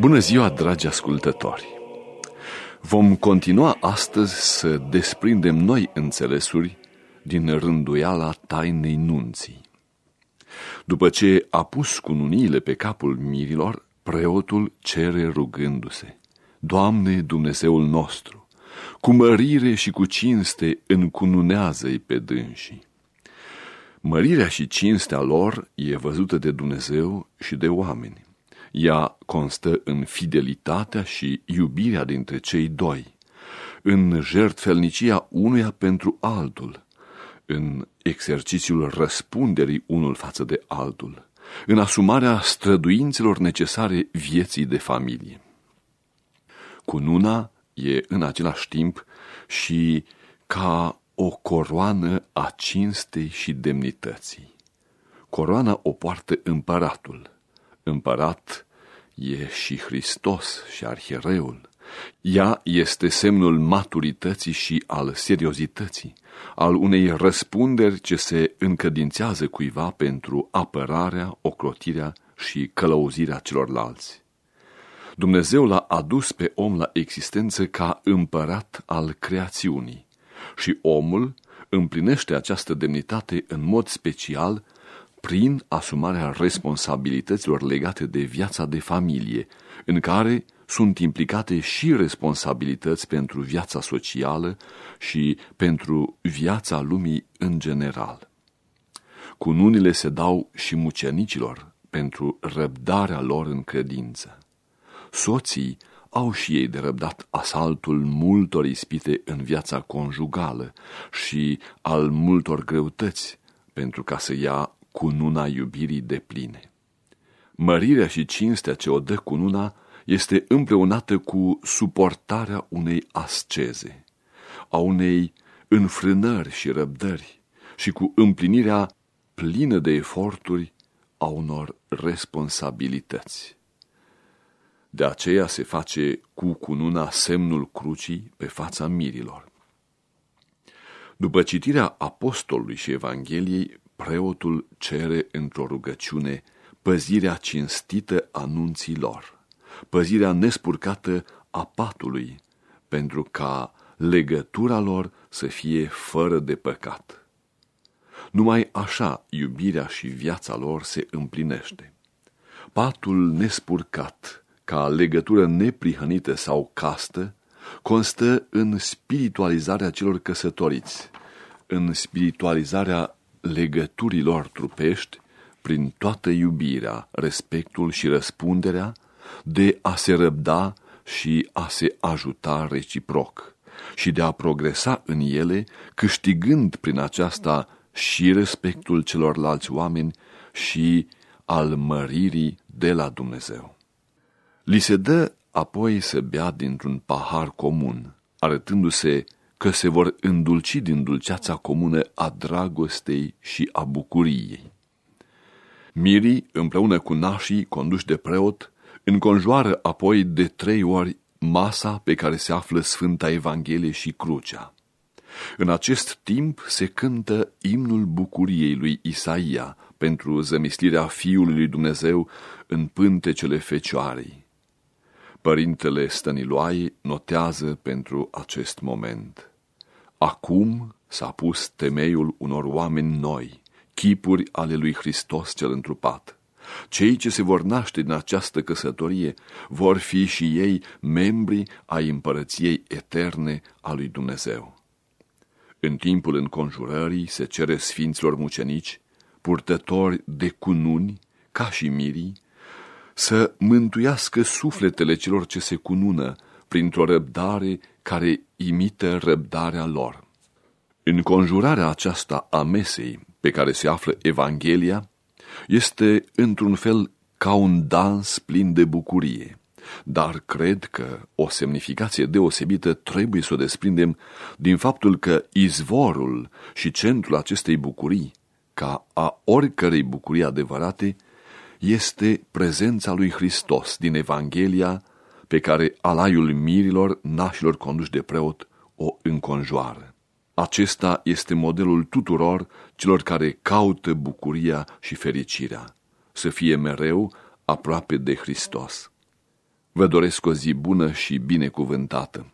Bună ziua, dragi ascultători! Vom continua astăzi să desprindem noi înțelesuri din rânduiala tainei nunții. După ce a pus cununiile pe capul mirilor, preotul cere rugându-se, Doamne Dumnezeul nostru, cu mărire și cu cinste încununează-i pe dânsii. Mărirea și cinstea lor e văzută de Dumnezeu și de oameni. Ea constă în fidelitatea și iubirea dintre cei doi, în jertfelnicia unuia pentru altul, în exercițiul răspunderii unul față de altul, în asumarea străduințelor necesare vieții de familie. Cununa e în același timp și ca o coroană a cinstei și demnității. Coroana o poartă împăratul. Împărat e și Hristos și arhiereul. Ea este semnul maturității și al seriozității, al unei răspunderi ce se încădințează cuiva pentru apărarea, ocrotirea și călăuzirea celorlalți. Dumnezeu l-a adus pe om la existență ca împărat al creațiunii și omul împlinește această demnitate în mod special prin asumarea responsabilităților legate de viața de familie, în care sunt implicate și responsabilități pentru viața socială și pentru viața lumii în general. Cununile se dau și mucenicilor pentru răbdarea lor în credință. Soții au și ei de răbdat asaltul multor ispite în viața conjugală și al multor greutăți pentru ca să ia cununa iubirii de pline. Mărirea și cinstea ce o dă cununa este împreunată cu suportarea unei asceze, a unei înfrânări și răbdări și cu împlinirea plină de eforturi a unor responsabilități. De aceea se face cu cununa semnul crucii pe fața mirilor. După citirea apostolului și Evangheliei, preotul cere într-o rugăciune păzirea cinstită a nunții lor păzirea nespurcată a patului, pentru ca legătura lor să fie fără de păcat. Numai așa iubirea și viața lor se împlinește. Patul nespurcat, ca legătură neprihănită sau castă, constă în spiritualizarea celor căsătoriți, în spiritualizarea legăturilor trupești, prin toată iubirea, respectul și răspunderea de a se răbda și a se ajuta reciproc și de a progresa în ele, câștigând prin aceasta și respectul celorlalți oameni și al măririi de la Dumnezeu. Li se dă apoi să bea dintr-un pahar comun, arătându-se că se vor îndulci din dulceața comună a dragostei și a bucuriei. Mirii, împreună cu nașii conduși de preot, Înconjoară apoi de trei ori masa pe care se află Sfânta Evanghelie și crucea. În acest timp se cântă imnul bucuriei lui Isaia pentru zămislirea Fiului lui Dumnezeu în pântecele Fecioarei. Părintele Stăniloai notează pentru acest moment. Acum s-a pus temeiul unor oameni noi, chipuri ale lui Hristos cel întrupat cei ce se vor naște din această căsătorie vor fi și ei membri ai împărăției eterne a lui Dumnezeu. În timpul înconjurării se cere sfinților mucenici, purtători de cununi, ca și mirii, să mântuiască sufletele celor ce se cunună printr-o răbdare care imită răbdarea lor. În conjurarea aceasta a mesei pe care se află Evanghelia, este într-un fel ca un dans plin de bucurie, dar cred că o semnificație deosebită trebuie să o desprindem din faptul că izvorul și centrul acestei bucurii, ca a oricărei bucurii adevărate, este prezența lui Hristos din Evanghelia pe care alaiul mirilor, nașilor conduși de preot, o înconjoară. Acesta este modelul tuturor celor care caută bucuria și fericirea, să fie mereu aproape de Hristos. Vă doresc o zi bună și binecuvântată.